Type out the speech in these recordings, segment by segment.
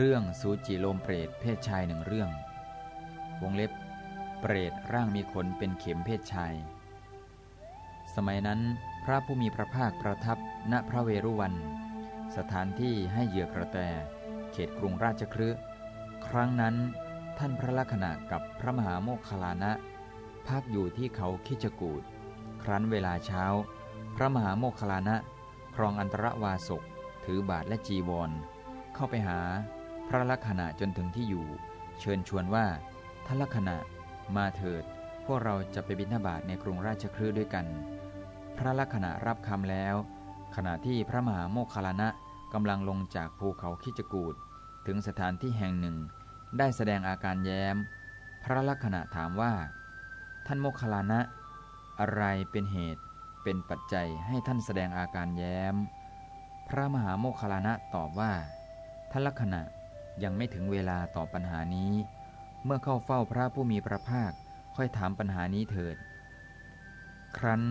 เรื่องสูจิโลมเปรตเพศชายหนึ่งเรื่อง วงเล็บ เปรตร่างมีขนเป็นเข็มเพศชาย สมัยนั้นพระผู้มีพระภาคประทับณพระเวรุวัน สถานที่ให้เหยื่อกระแต เขตกรุงราชครืครั้งนั้นท่านพระลักษณะกับพระมหาโมคคลานะพักอยู่ที่เขาคิจกูดครั้นเวลาเช้า พระมหาโมคคลานะ ครองอันตรวาสกถือบาทและจีวร เข้าไปหา พระลักษณะจนถึงที่อยู่ เชิญชวนว่าท่านลักษณะมาเถิด พวกเราจะไปบิณฑบาตในกรุงราชครืด้วยกัน พระลักษณะรับคำแล้ว ขณะที่พระมหาโมคคลานะกำลังลงจากภูเขาคิจกูดถึงสถานที่แห่งหนึ่ง ได้แสดงอาการแย้ม พระลักษณะถามว่า ท่านโมคคลานะ อะไรเป็นเหตุเป็นปัจจัยให้ท่านแสดงอาการแย้ม พระมหาโมคคลานะตอบว่าท่านลักษณะ ยังไม่ถึงเวลาตอบปัญหานี้ เมื่อเข้าเฝ้าพระผู้มีพระภาคค่อยถามปัญหานี้เถิด ครั้น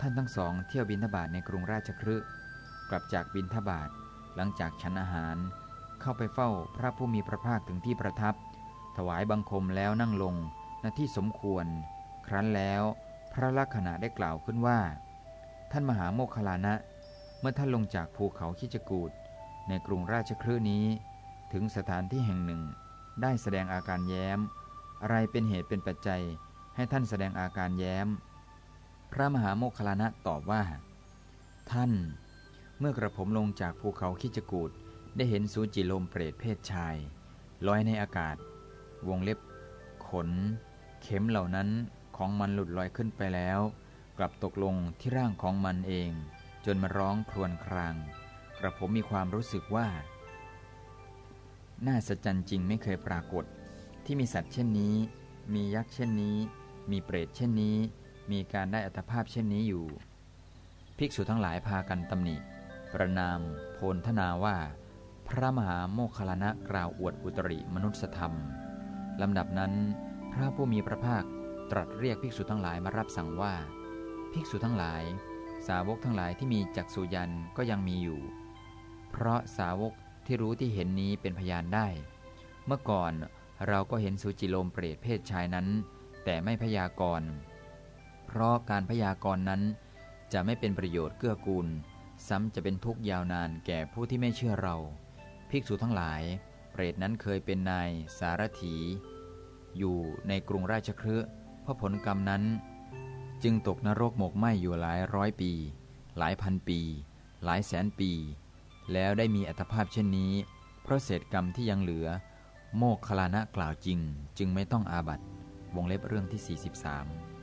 ท่านทั้งสองเที่ยวบินทบาทในกรุงราชครึกลับจากบินทบาทหลังจากฉันอาหาร เข้าไปเฝ้าพระผู้มีพระภาคถึงที่ประทับ ถวายบังคมแล้วนั่งลงณที่สมควร ครั้นแล้วพระลักษณะได้กล่าวขึ้นว่า ท่านมหาโมคคลานะ เมื่อท่านลงจากภูเขาคิจกูดในกรุงราชครืนี้ ถึงสถานที่แห่งหนึ่ง ได้แสดงอาการแย้ม อะไรเป็นเหตุเป็นปัจจัย ให้ท่านแสดงอาการแย้ม พระมหาโมคคลานะตอบว่า ท่าน เมื่อกระผมลงจากภูเขาคิจกูดได้เห็นสูจิลมเปรตเพศชาย ลอยในอากาศ วงเล็บ ขน เข็มเหล่านั้นของมันหลุดลอยขึ้นไปแล้ว กลับตกลงที่ร่างของมันเอง จนมาร้องครวญคราง กระผมมีความรู้สึกว่า น่าสะใจจริงไม่เคยปรากฏ ที่มีสัตว์เช่นนี้ มียักษ์เช่นนี้ มีเปรตเช่นนี้ มีการได้อัตภาพเช่นนี้อยู่ ภิกษุทั้งหลายพากันตำหนิ ประนาม โพลทนาว่า พระมหาโมคคลานะกล่าวอวดอุตริมนุสธรรมลำดับนั้น พระผู้มีพระภาคตรัสเรียกภิกษุทั้งหลายมารับสั่งว่า ภิกษุทั้งหลาย สาวกทั้งหลายที่มีจักษุยันก็ยังมีอยู่ เพราะสาวก ที่รู้ที่เห็นนี้เป็นพยานได้ เมื่อก่อนเราก็เห็นสุจิโลมเปรตเพศชายนั้น แต่ไม่พยากรณ์ เพราะการพยากรณ์นั้น จะไม่เป็นประโยชน์เกื้อกูล ซ้ำจะเป็นทุกข์ยาวนานแก่ผู้ที่ไม่เชื่อเรา ภิกษุทั้งหลาย เปรตนั้นเคยเป็นนายสารถี อยู่ในกรุงราชครืเพราะผลกรรมนั้น จึงตกนรกหมกไหมอยู่หลายร้อยปี หลายพันปี หลายแสนปี แล้วได้มีอัตภาพเช่นนี้ เพราะเศษกรรมที่ยังเหลือ โมกขลานะกล่าวจริง จึงไม่ต้องอาบัตวงเล็บเรื่องที่ 43